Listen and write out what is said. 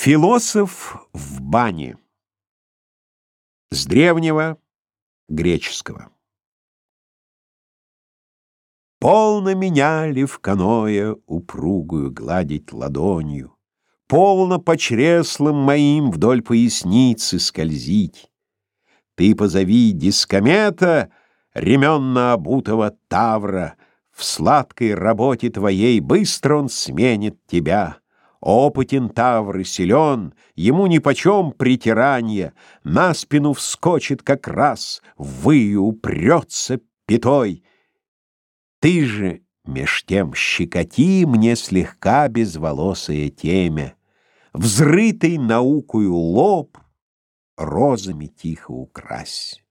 Философ в бане. С древнего греческого. Полно меня ли в каное упругую гладить ладонью, Полно по чреслам моим вдоль поясницы скользить. Ты позови дискомета, ременно обутого тавра, В сладкой работе твоей быстро он сменит тебя. Опытен Тавр и силен, ему нипочем притиранье, На спину вскочит как раз, выю упрется пятой. Ты же меж тем щекоти мне слегка безволосое темя, Взрытый наукою лоб розами тихо укрась.